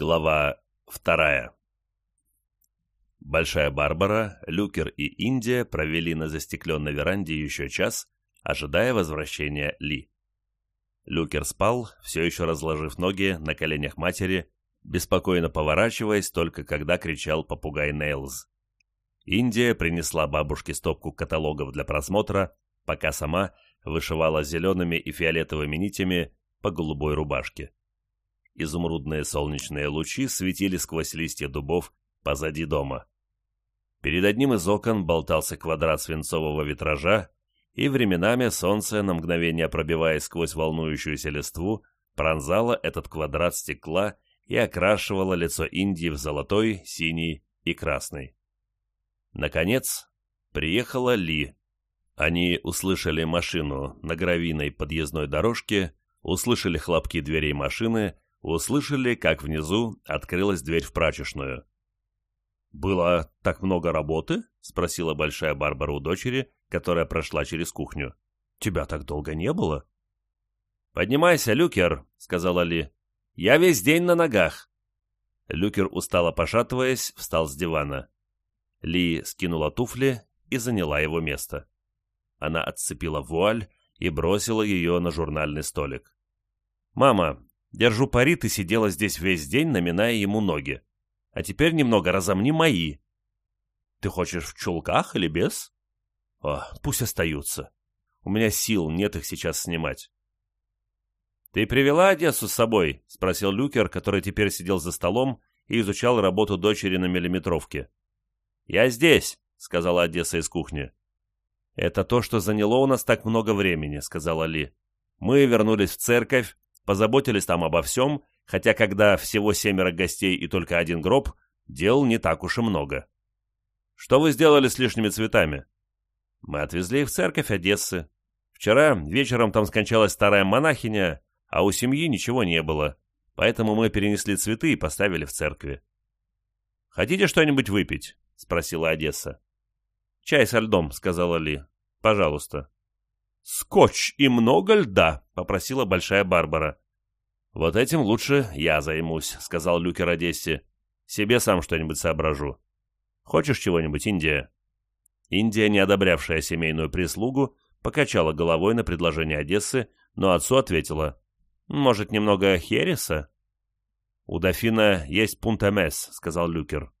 Глава вторая Большая Барбара, Люкер и Индия провели на застекленной веранде еще час, ожидая возвращения Ли. Люкер спал, все еще разложив ноги на коленях матери, беспокойно поворачиваясь только когда кричал попугай Нейлз. Индия принесла бабушке стопку каталогов для просмотра, пока сама вышивала зелеными и фиолетовыми нитями по голубой рубашке. Изумрудные солнечные лучи светили сквозь листья дубов позади дома. Перед одним из окон болтался квадрат свинцового витража, и временами солнце, на мгновение пробиваясь сквозь волнующуюся листву, пронзало этот квадрат стекла и окрашивало лицо Индии в золотой, синий и красный. Наконец, приехала Ли. Они услышали машину на гравийной подъездной дорожке, услышали хлопки дверей машины, услышали, как внизу открылась дверь в прачечную. «Было так много работы?» — спросила большая Барбара у дочери, которая прошла через кухню. «Тебя так долго не было?» «Поднимайся, Люкер», — сказала Ли. «Я весь день на ногах». Люкер, устало пошатываясь, встал с дивана. Ли скинула туфли и заняла его место. Она отцепила вуаль и бросила ее на журнальный столик. «Мама, Держу пари, ты сидела здесь весь день, наминая ему ноги. А теперь немного разомни мои. Ты хочешь в чулках или без? О, пусть остаются. У меня сил нет их сейчас снимать. «Ты привела Одессу с собой?» — спросил Люкер, который теперь сидел за столом и изучал работу дочери на миллиметровке. «Я здесь», — сказала Одесса из кухни. «Это то, что заняло у нас так много времени», — сказала Ли. «Мы вернулись в церковь, позаботились там обо всем, хотя когда всего семеро гостей и только один гроб, дел не так уж и много. Что вы сделали с лишними цветами? Мы отвезли их в церковь Одессы. Вчера вечером там скончалась старая монахиня, а у семьи ничего не было, поэтому мы перенесли цветы и поставили в церкви. «Хотите что-нибудь выпить?» — спросила Одесса. «Чай со льдом», — сказала Ли. «Пожалуйста». «Скотч и много льда», — попросила Большая Барбара. «Вот этим лучше я займусь», — сказал Люкер Одессе. «Себе сам что-нибудь соображу. Хочешь чего-нибудь, Индия?» Индия, не одобрявшая семейную прислугу, покачала головой на предложение Одессы, но отцу ответила. «Может, немного хереса?» «У дофина есть пунтамес», — сказал Люкер.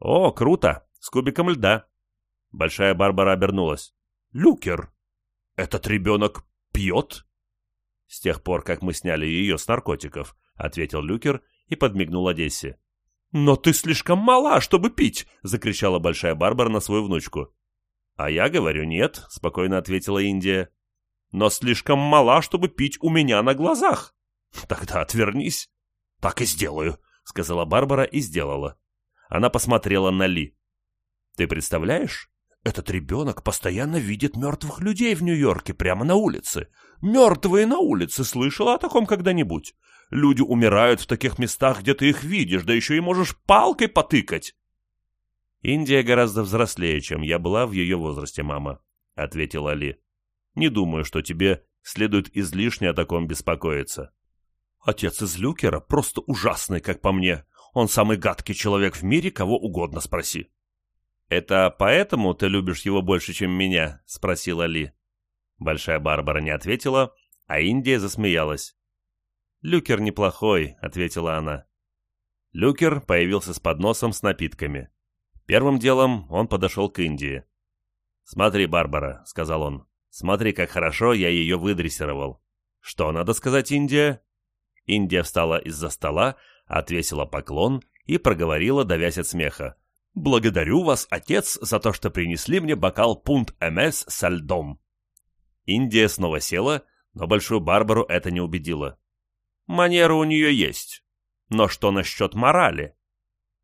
«О, круто! С кубиком льда!» Большая Барбара обернулась. «Люкер, «Этот ребенок пьет?» «С тех пор, как мы сняли ее с наркотиков», — ответил Люкер и подмигнул Одессе. «Но ты слишком мала, чтобы пить!» — закричала Большая Барбара на свою внучку. «А я говорю нет», — спокойно ответила Индия. «Но слишком мала, чтобы пить у меня на глазах». «Тогда отвернись». «Так и сделаю», — сказала Барбара и сделала. Она посмотрела на Ли. «Ты представляешь, этот ребенок постоянно видит мертвых людей в Нью-Йорке прямо на улице. Мертвые на улице, слышала о таком когда-нибудь? Люди умирают в таких местах, где ты их видишь, да еще и можешь палкой потыкать. Индия гораздо взрослее, чем я была в ее возрасте, мама, — ответила Ли. Не думаю, что тебе следует излишне о таком беспокоиться. Отец из Люкера просто ужасный, как по мне. Он самый гадкий человек в мире, кого угодно спроси. «Это поэтому ты любишь его больше, чем меня?» — спросила Ли. Большая Барбара не ответила, а Индия засмеялась. «Люкер неплохой», — ответила она. Люкер появился с подносом с напитками. Первым делом он подошел к Индии. «Смотри, Барбара», — сказал он, — «смотри, как хорошо я ее выдрессировал». «Что надо сказать, Индия?» Индия встала из-за стола, отвесила поклон и проговорила, давясь от смеха. «Благодарю вас, отец, за то, что принесли мне бокал пунт МС со льдом». Индия снова села, но Большую Барбару это не убедило. «Манера у нее есть. Но что насчет морали?»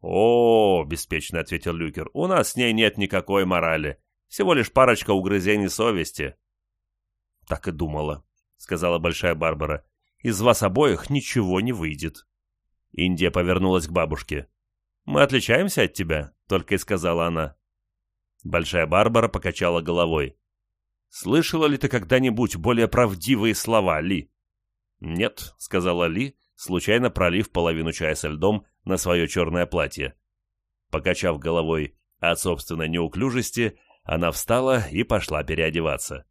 «О, — беспечно ответил Люкер, — у нас с ней нет никакой морали. Всего лишь парочка угрызений совести». «Так и думала», — сказала Большая Барбара. «Из вас обоих ничего не выйдет». Индия повернулась к бабушке. «Мы отличаемся от тебя», — только и сказала она. Большая Барбара покачала головой. «Слышала ли ты когда-нибудь более правдивые слова, Ли?» «Нет», — сказала Ли, случайно пролив половину чая со льдом на свое черное платье. Покачав головой от собственной неуклюжести, она встала и пошла переодеваться.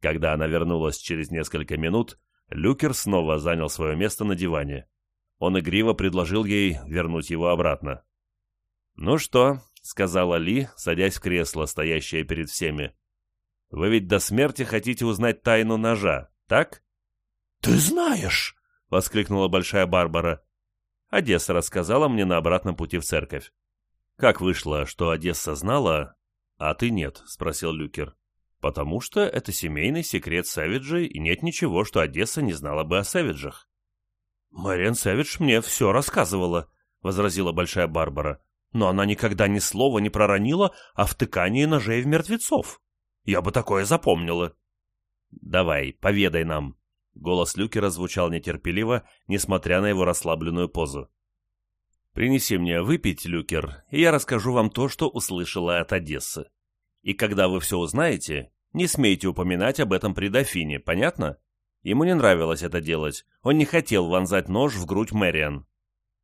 Когда она вернулась через несколько минут, Люкер снова занял свое место на диване. Он игриво предложил ей вернуть его обратно. «Ну что?» — сказала Ли, садясь в кресло, стоящее перед всеми. «Вы ведь до смерти хотите узнать тайну ножа, так?» «Ты знаешь!» — воскликнула Большая Барбара. Одесса рассказала мне на обратном пути в церковь. «Как вышло, что Одесса знала, а ты нет?» — спросил Люкер. «Потому что это семейный секрет Сэвиджей, и нет ничего, что Одесса не знала бы о Сэвиджах». «Мэриан Сэвидж мне все рассказывала», — возразила Большая Барбара. «Но она никогда ни слова не проронила о втыкании ножей в мертвецов. Я бы такое запомнила». «Давай, поведай нам», Голос Люкера звучал нетерпеливо, несмотря на его расслабленную позу. «Принеси мне выпить, Люкер, и я расскажу вам то, что услышала от Одессы. И когда вы все узнаете, не смейте упоминать об этом при дофине, понятно? Ему не нравилось это делать, он не хотел вонзать нож в грудь Мэриан».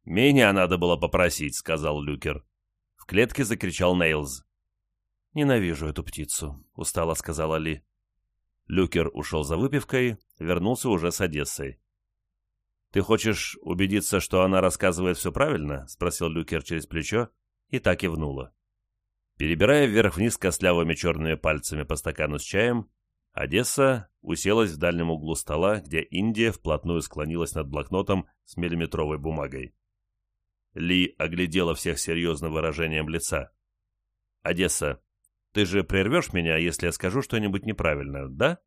«Меня надо было попросить», — сказал Люкер. В клетке закричал Нейлз. «Ненавижу эту птицу», — устало сказала Ли. Люкер ушел за выпивкой, вернулся уже с Одессой. «Ты хочешь убедиться, что она рассказывает все правильно?» — спросил Люкер через плечо и так и внула. Перебирая вверх-вниз костлявыми черными пальцами по стакану с чаем, Одесса уселась в дальнем углу стола, где Индия вплотную склонилась над блокнотом с миллиметровой бумагой. Ли оглядела всех серьезным выражением лица. «Одесса, ты же прервешь меня, если я скажу что-нибудь неправильно, да?»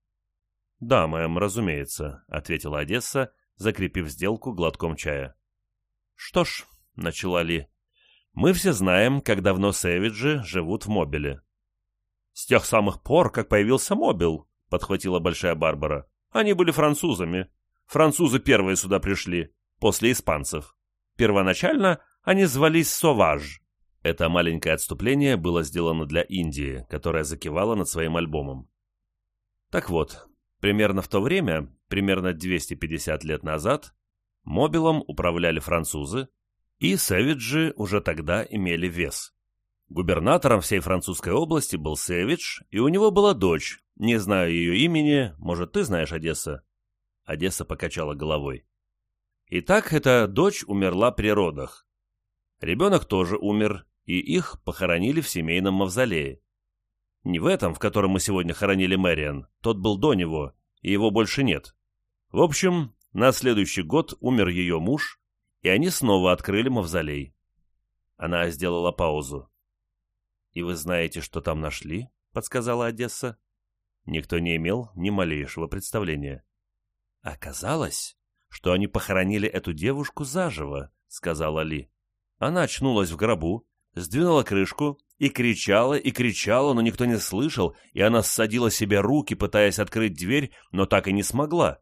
«Да, мэм, разумеется», — ответила Одесса, закрепив сделку глотком чая. «Что ж», — начала Ли, — «мы все знаем, как давно Сэвиджи живут в Мобиле». «С тех самых пор, как появился Мобил», — подхватила Большая Барбара. «Они были французами. Французы первые сюда пришли, после испанцев. Первоначально они звались Соваж, это маленькое отступление было сделано для Индии, которая закивала над своим альбомом. Так вот, примерно в то время, примерно 250 лет назад, Мобилом управляли французы, и Сэвиджи уже тогда имели вес. Губернатором всей французской области был Сэвидж, и у него была дочь, не знаю ее имени, может, ты знаешь Одесса? Одесса покачала головой. Итак, эта дочь умерла при родах. Ребенок тоже умер, и их похоронили в семейном мавзолее. Не в этом, в котором мы сегодня хоронили Мэриан, тот был до него, и его больше нет. В общем, на следующий год умер ее муж, и они снова открыли мавзолей. Она сделала паузу. «И вы знаете, что там нашли?» — подсказала Одесса. Никто не имел ни малейшего представления. «Оказалось, что они похоронили эту девушку заживо», — сказала Ли. Она очнулась в гробу, сдвинула крышку и кричала, и кричала, но никто не слышал, и она ссадила себе руки, пытаясь открыть дверь, но так и не смогла.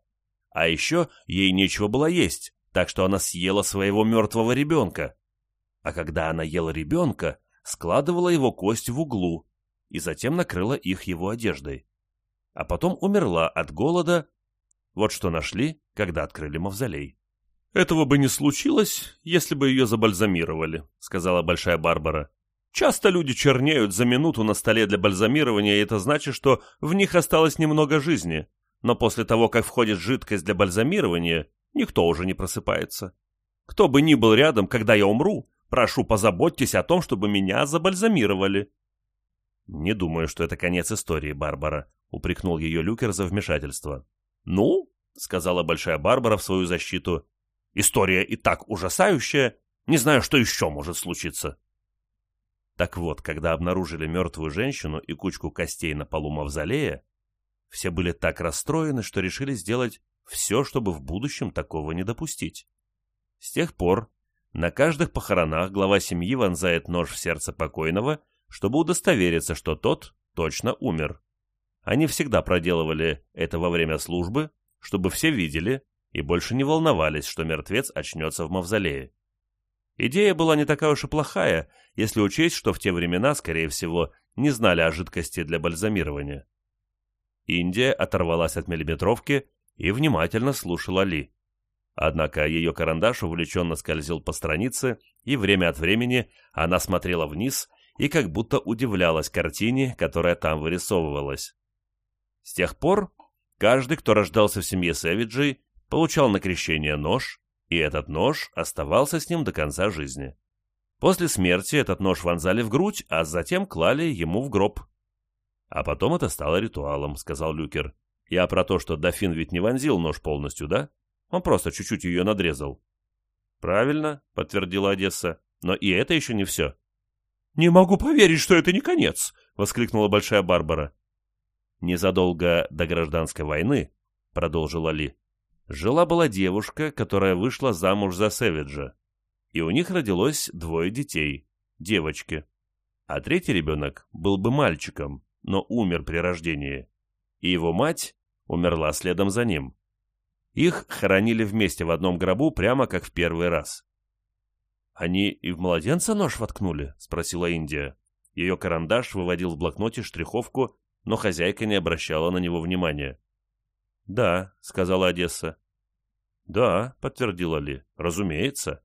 А еще ей нечего было есть, так что она съела своего мертвого ребенка. А когда она ела ребенка, складывала его кость в углу и затем накрыла их его одеждой. А потом умерла от голода. Вот что нашли, когда открыли мавзолей. «Этого бы не случилось, если бы ее забальзамировали», — сказала Большая Барбара. «Часто люди чернеют за минуту на столе для бальзамирования, и это значит, что в них осталось немного жизни. Но после того, как входит жидкость для бальзамирования, никто уже не просыпается. Кто бы ни был рядом, когда я умру, прошу, позаботьтесь о том, чтобы меня забальзамировали». «Не думаю, что это конец истории, Барбара», — упрекнул ее Люкер за вмешательство. «Ну», — сказала Большая Барбара в свою защиту, История и так ужасающая, не знаю, что еще может случиться. Так вот, когда обнаружили мертвую женщину и кучку костей на полу мавзолея, все были так расстроены, что решили сделать все, чтобы в будущем такого не допустить. С тех пор на каждых похоронах глава семьи вонзает нож в сердце покойного, чтобы удостовериться, что тот точно умер. Они всегда проделывали это во время службы, чтобы все видели, и больше не волновались, что мертвец очнется в мавзолее. Идея была не такая уж и плохая, если учесть, что в те времена, скорее всего, не знали о жидкости для бальзамирования. Индия оторвалась от миллиметровки и внимательно слушала Ли. Однако ее карандаш увлеченно скользил по странице, и время от времени она смотрела вниз и как будто удивлялась картине, которая там вырисовывалась. С тех пор каждый, кто рождался в семье Сэвиджей, получал на крещение нож, и этот нож оставался с ним до конца жизни. После смерти этот нож вонзали в грудь, а затем клали ему в гроб. А потом это стало ритуалом, сказал Люкер. Я про то, что дофин ведь не вонзил нож полностью, да? Он просто чуть-чуть ее надрезал. Правильно, подтвердила Одесса. Но и это еще не все. «Не могу поверить, что это не конец!» — воскликнула Большая Барбара. Незадолго до гражданской войны, продолжила Ли, жила-была девушка, которая вышла замуж за Сэвиджа. И у них родилось двое детей, девочки. А третий ребенок был бы мальчиком, но умер при рождении. И его мать умерла следом за ним. Их хоронили вместе в одном гробу, прямо как в первый раз. «Они и в младенца нож воткнули?» — спросила Индия. Ее карандаш выводил в блокноте штриховку, но хозяйка не обращала на него внимания. «Да», — сказала Одесса. «Да», — подтвердила Ли, — «разумеется».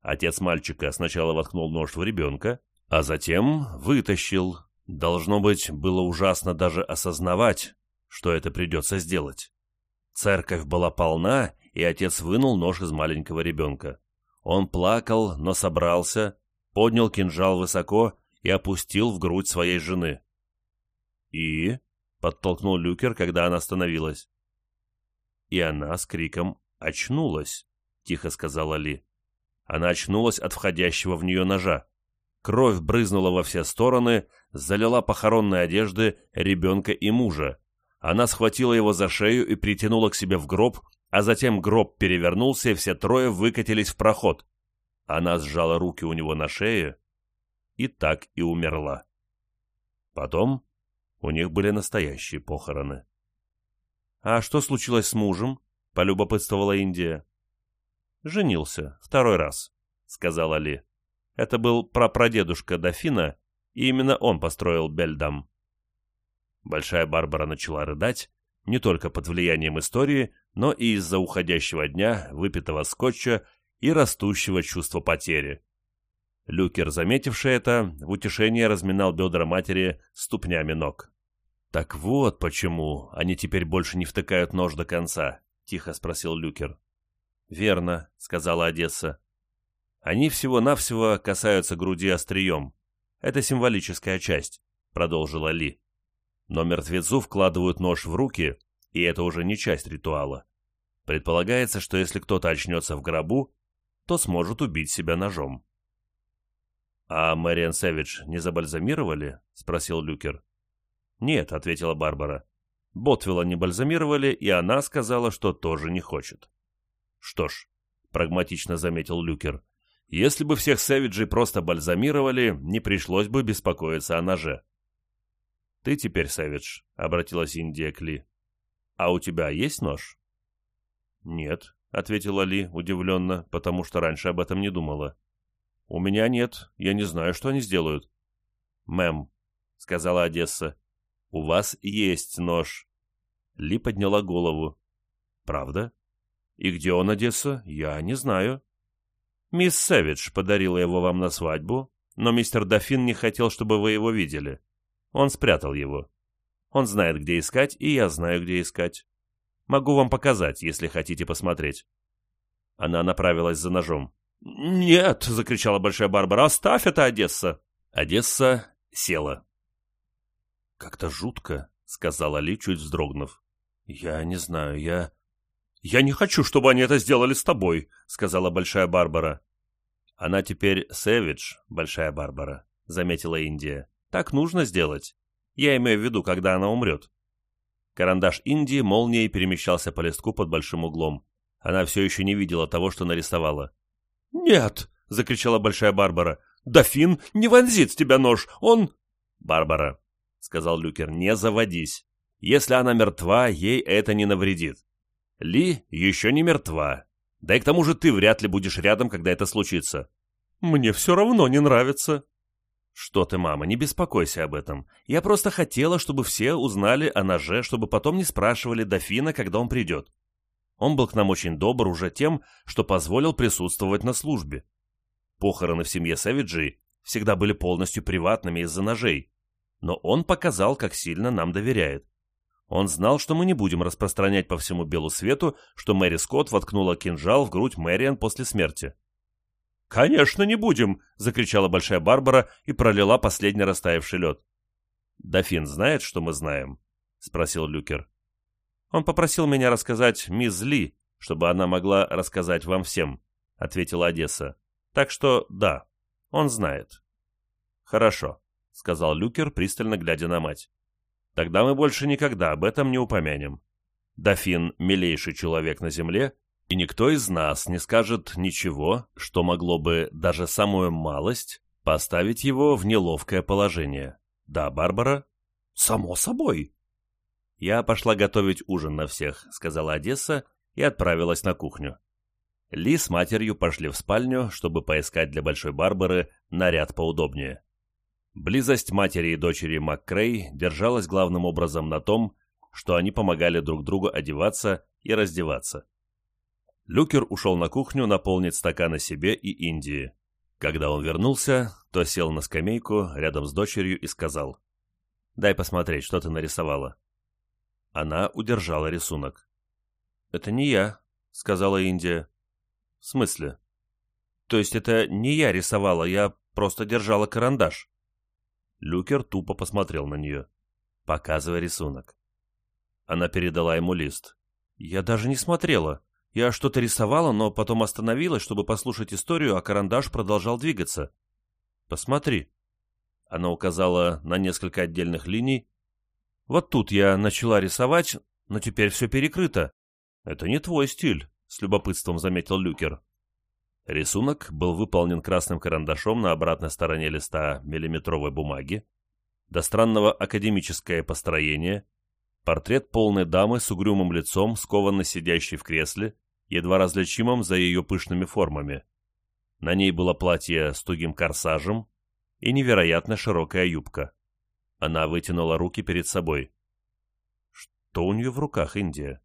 Отец мальчика сначала воткнул нож в ребенка, а затем вытащил. Должно быть, было ужасно даже осознавать, что это придется сделать. Церковь была полна, и отец вынул нож из маленького ребенка. Он плакал, но собрался, поднял кинжал высоко и опустил в грудь своей жены. «И?» — подтолкнул Люкер, когда она остановилась. «И она с криком очнулась», — тихо сказала Ли. Она очнулась от входящего в нее ножа. Кровь брызнула во все стороны, залила похоронные одежды ребенка и мужа. Она схватила его за шею и притянула к себе в гроб, а затем гроб перевернулся, и все трое выкатились в проход. Она сжала руки у него на шее и так и умерла. Потом у них были настоящие похороны. «А что случилось с мужем?» — полюбопытствовала Индия. «Женился. Второй раз», — сказала Ли. «Это был прапрадедушка дофина, и именно он построил Бельдам». Большая Барбара начала рыдать, не только под влиянием истории, но и из-за уходящего дня, выпитого скотча и растущего чувства потери. Люкер, заметивший это, в утешение разминал бедра матери ступнями ног. «Так вот почему они теперь больше не втыкают нож до конца», — тихо спросил Люкер. «Верно», — сказала Одесса. «Они всего-навсего касаются груди острием. Это символическая часть», — продолжила Ли. Но мертвецу вкладывают нож в руки, и это уже не часть ритуала. Предполагается, что если кто-то очнется в гробу, то сможет убить себя ножом. «А Мэриан Сэвидж не забальзамировали?» — спросил Люкер. «Нет», — ответила Барбара. «Ботвилла не бальзамировали, и она сказала, что тоже не хочет». «Что ж», — прагматично заметил Люкер, — «если бы всех Сэвиджей просто бальзамировали, не пришлось бы беспокоиться о ноже». «Ты теперь, Сэвидж», — обратилась Индия к Ли. «А у тебя есть нож?» «Нет», — ответила Ли удивленно, потому что раньше об этом не думала. «У меня нет, я не знаю, что они сделают». «Мэм», — сказала Одесса, — «у вас есть нож». Ли подняла голову. «Правда? И где он, Одесса? Я не знаю». «Мисс Сэвидж подарила его вам на свадьбу, но мистер Дофин не хотел, чтобы вы его видели. Он спрятал его. Он знает, где искать, и я знаю, где искать. Могу вам показать, если хотите посмотреть». Она направилась за ножом. «Нет!» — закричала Большая Барбара. «Оставь это, Одесса!» Одесса села. «Как-то жутко», — сказала Ли, чуть вздрогнув. «Я не знаю, я...» «Я не хочу, чтобы они это сделали с тобой», — сказала Большая Барбара. «Она теперь Сэвидж, Большая Барбара», — заметила Индия. Так нужно сделать. Я имею в виду, когда она умрет. Карандаш Индии молнией перемещался по листку под большим углом. Она все еще не видела того, что нарисовала. «Нет!» — закричала Большая Барбара. «Дофин не вонзит в тебя нож! Он...» «Барбара», — сказал Люкер, — «не заводись. Если она мертва, ей это не навредит. Ли еще не мертва. Да и к тому же ты вряд ли будешь рядом, когда это случится». «Мне все равно не нравится», «Что ты, мама, не беспокойся об этом. Я просто хотела, чтобы все узнали о ноже, чтобы потом не спрашивали дофина, когда он придет». Он был к нам очень добр уже тем, что позволил присутствовать на службе. Похороны в семье Сэвиджей всегда были полностью приватными из-за ножей, но он показал, как сильно нам доверяет. Он знал, что мы не будем распространять по всему белу свету, что Мэри Скотт воткнула кинжал в грудь Мэриан после смерти. «Конечно, не будем!» — закричала Большая Барбара и пролила последний растаявший лед. «Дофин знает, что мы знаем?» — спросил Люкер. «Он попросил меня рассказать мисс Ли, чтобы она могла рассказать вам всем», — ответила Одесса. «Так что да, он знает». «Хорошо», — сказал Люкер, пристально глядя на мать. «Тогда мы больше никогда об этом не упомянем. Дофин — милейший человек на земле, и никто из нас не скажет ничего, что могло бы даже самую малость поставить его в неловкое положение. Да, Барбара? Само собой. Я пошла готовить ужин на всех, сказала Одесса и отправилась на кухню. Ли с матерью пошли в спальню, чтобы поискать для Большой Барбары наряд поудобнее. Близость матери и дочери МакКрей держалась главным образом на том, что они помогали друг другу одеваться и раздеваться. Люкер ушел на кухню наполнить стаканы себе и Индии. Когда он вернулся, то сел на скамейку рядом с дочерью и сказал, «Дай посмотреть, что ты нарисовала». Она удержала рисунок. «Это не я», — сказала Индия. «В смысле?» «То есть это не я рисовала, я просто держала карандаш». Люкер тупо посмотрел на нее. «Показывай рисунок». Она передала ему лист. «Я даже не смотрела», я что-то рисовала, но потом остановилась, чтобы послушать историю, а карандаш продолжал двигаться. «Посмотри». Она указала на несколько отдельных линий. «Вот тут я начала рисовать, но теперь все перекрыто». «Это не твой стиль», — с любопытством заметил Люкер. Рисунок был выполнен красным карандашом на обратной стороне листа миллиметровой бумаги. До странного академическое построение. Портрет полной дамы с угрюмым лицом, скованно сидящей в кресле, едва различимым за ее пышными формами. На ней было платье с тугим корсажем и невероятно широкая юбка. Она вытянула руки перед собой. «Что у нее в руках, Индия?»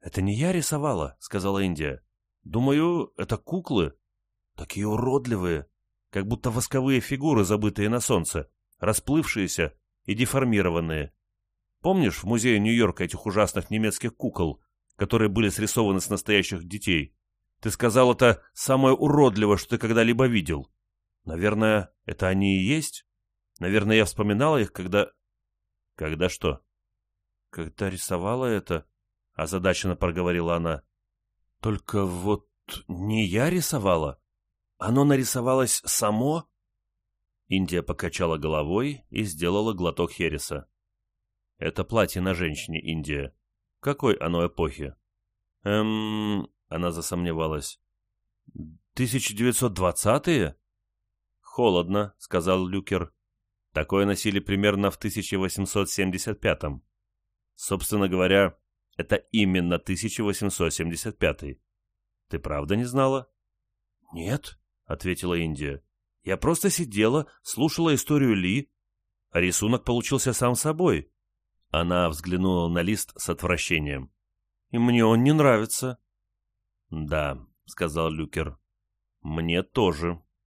«Это не я рисовала», — сказала Индия. «Думаю, это куклы. Такие уродливые, как будто восковые фигуры, забытые на солнце, расплывшиеся и деформированные. Помнишь в музее Нью-Йорка этих ужасных немецких кукол, которые были срисованы с настоящих детей. Ты сказал, это самое уродливое, что ты когда-либо видел. Наверное, это они и есть? Наверное, я вспоминала их, когда... Когда что? Когда рисовала это? Озадаченно проговорила она. Только вот не я рисовала. Оно нарисовалось само? Индия покачала головой и сделала глоток хереса. Это платье на женщине, Индия. Какой оно эпохи? Эм... Она засомневалась. 1920-е? Холодно, сказал Люкер. Такое носили примерно в 1875-м. Собственно говоря, это именно 1875-й. Ты правда не знала? Нет, ответила Индия. Я просто сидела, слушала историю Ли, а рисунок получился сам собой. Она взглянула на лист с отвращением. «И мне он не нравится». «Да», — сказал Люкер. «Мне тоже».